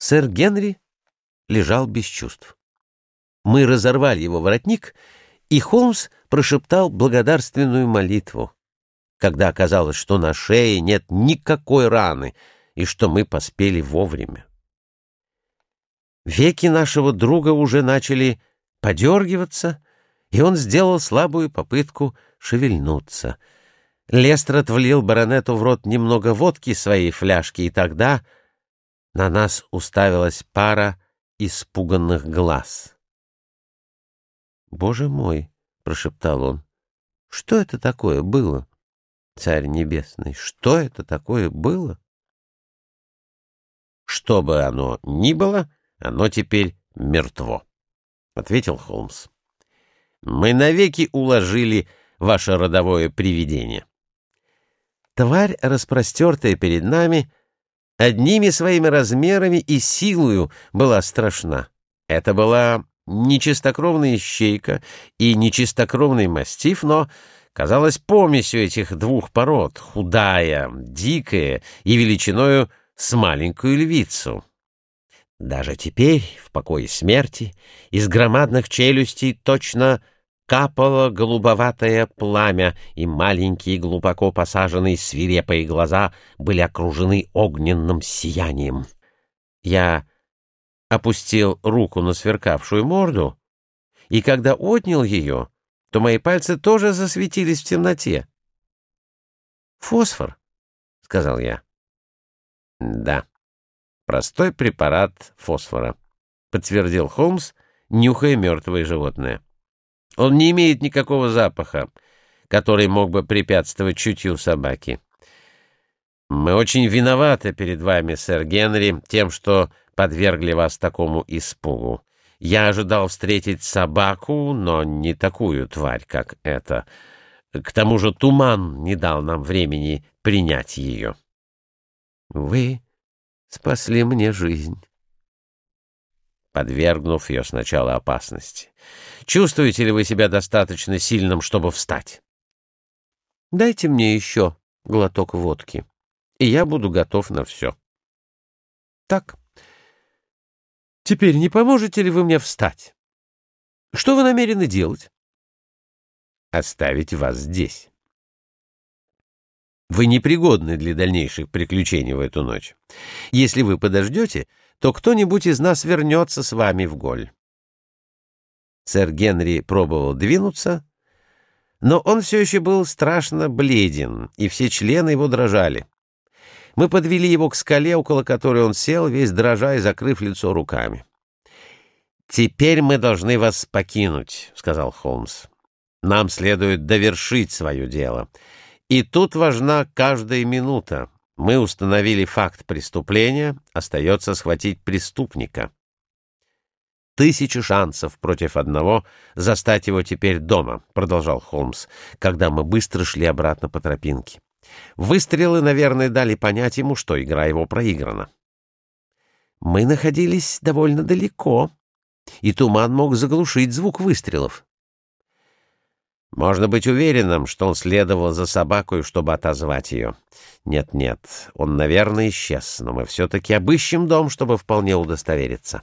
Сэр Генри лежал без чувств. Мы разорвали его воротник, и Холмс прошептал благодарственную молитву, когда оказалось, что на шее нет никакой раны и что мы поспели вовремя. Веки нашего друга уже начали подергиваться, и он сделал слабую попытку шевельнуться. Лестрад влил баронету в рот немного водки своей фляжки, и тогда на нас уставилась пара испуганных глаз. «Боже мой!» — прошептал он. «Что это такое было, Царь Небесный? Что это такое было?» «Что бы оно ни было, оно теперь мертво», — ответил Холмс. «Мы навеки уложили ваше родовое привидение». Тварь, распростертая перед нами, — одними своими размерами и силою была страшна. Это была нечистокровная ищейка и нечистокровный мастиф, но казалась помесью этих двух пород, худая, дикая и величиною с маленькую львицу. Даже теперь, в покое смерти, из громадных челюстей точно капало голубоватое пламя, и маленькие глубоко посаженные свирепые глаза были окружены огненным сиянием. Я опустил руку на сверкавшую морду, и когда отнял ее, то мои пальцы тоже засветились в темноте. «Фосфор», — сказал я. «Да, простой препарат фосфора», — подтвердил Холмс, нюхая мертвое животное. Он не имеет никакого запаха, который мог бы препятствовать чутью собаки. Мы очень виноваты перед вами, сэр Генри, тем, что подвергли вас такому испугу. Я ожидал встретить собаку, но не такую тварь, как эта. К тому же туман не дал нам времени принять ее. Вы спасли мне жизнь подвергнув ее сначала опасности. Чувствуете ли вы себя достаточно сильным, чтобы встать? Дайте мне еще глоток водки, и я буду готов на все. Так. Теперь не поможете ли вы мне встать? Что вы намерены делать? Оставить вас здесь. Вы непригодны для дальнейших приключений в эту ночь. Если вы подождете, то кто-нибудь из нас вернется с вами в Голь. Сэр Генри пробовал двинуться, но он все еще был страшно бледен, и все члены его дрожали. Мы подвели его к скале, около которой он сел, весь дрожа и закрыв лицо руками. «Теперь мы должны вас покинуть», — сказал Холмс. «Нам следует довершить свое дело. И тут важна каждая минута. Мы установили факт преступления, остается схватить преступника. Тысячи шансов против одного застать его теперь дома, продолжал Холмс, когда мы быстро шли обратно по тропинке. Выстрелы, наверное, дали понять ему, что игра его проиграна. Мы находились довольно далеко, и туман мог заглушить звук выстрелов. Можно быть уверенным, что он следовал за собакой, чтобы отозвать ее. Нет-нет, он, наверное, исчез, но мы все-таки обыщем дом, чтобы вполне удостовериться.